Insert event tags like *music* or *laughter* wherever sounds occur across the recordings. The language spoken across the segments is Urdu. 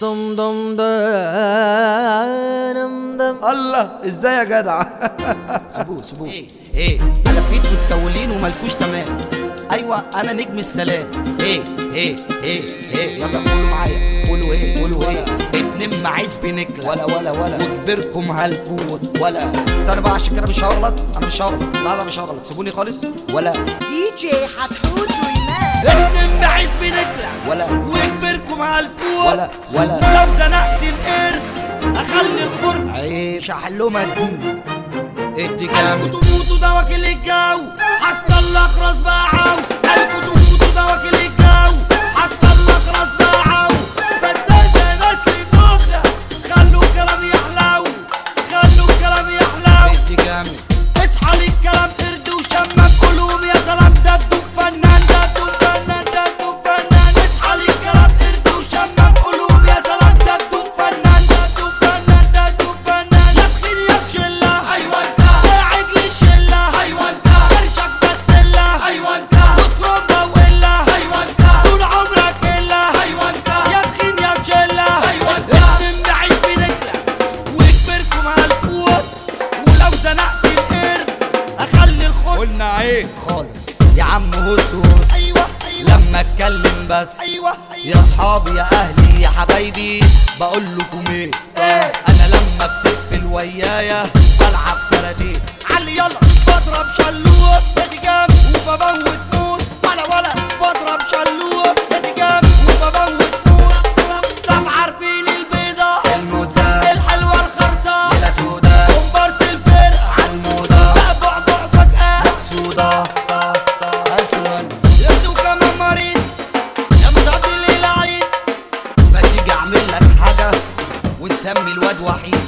دم دم دم دم. الله ازاي يا جدع؟ *laughs* سيبوه سيبوه ايه ايه انا بقيت متسولين ومالكوش تمام. ايوه انا نجم السلام. ايه ايه ايه ايه يلا قولوا معايا. قولوا ايه قولوا ايه. اتنين معيز بنكلة ولا ولا ولا. وكبركم هالفوت. ولا. استنى بقى عشان كده مش هغلط. انا مش هغلط. لا لا مش هغلط. سيبوني خالص. ولا. دي جي حتحوت ريماكس اتنين معيز بنكلة ولا. وكبركم هالفوت ولا. ولا. ولو زنقت القرد اخلي الخرم عيب. شحلومة الدين ادي كام تموتوا ده واكل الجو حتى الاخرس باعوا. قلبكوا تموتوا ده واكل ايه خالص. يا عم هوس هوس. ايوه ايوه لما اتكلم بس. ايوه يا اصحابي يا اهلي يا حبايبي بقول لكم ايه انا لما بتقفل ويايا بلعب كاراتيه. علي يلا. بضرب شلوت جام سمي الواد وحيد.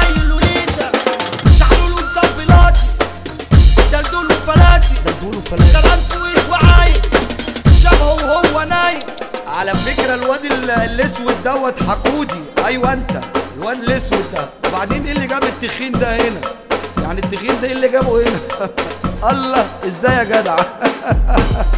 زي اللوليتا شحلول ومطبلاتي دلدول وفلاتي دلدول وفلاتي كلامكوا ايه وعايق شبهه وهو نايم على فكرة الواد ال- الاسود دوت حقودي. ايوه انت الواد الاسود ده. وبعدين ايه اللي جاب التخين ده هنا؟ يعني التخين ده ايه اللي جابه هنا؟ *laughs* الله ازاي يا جدع؟ *laughs*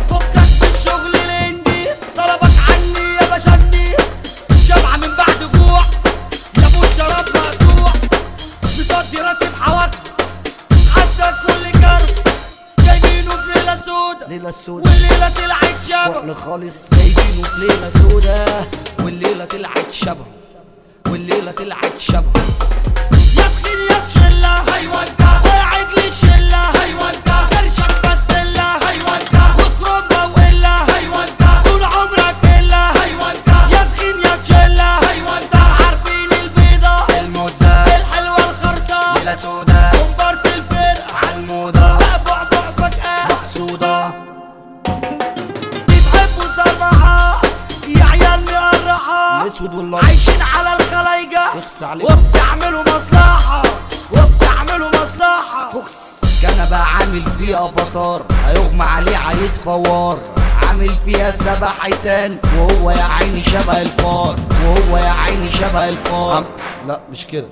سودا ليلة السوداء والليلة طلعت شبه. فقل خالص جايبينه في ليلة سودا والليلة طلعت شبه. والليلة طلعت شبه. يا يا وكرومبا وإلا طول عمرك إلا. يا تخين يا عارفين البيضة. الموزة. الحلوة سودا الاسود والله عايشين على الخلايجة عليك. وبتعملوا مصلحة. وبتعملوا مصلحة. فخس كان بقى عامل فيه افاتار هيغمى عليه عايز فوار. عامل فيها سبع حيتان. وهو يا عيني شبه الفار. وهو يا عيني شبه الفار. لا مش كده.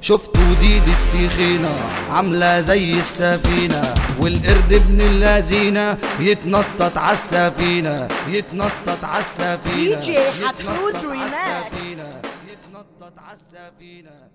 شفتوا ديد التخينة. عاملة زي السفينة. والقرد ابن اللذينة يتنطط عالسفينة يتنطط عالسفينة ريماكس. عالسفينة، يتنطط عالسفينة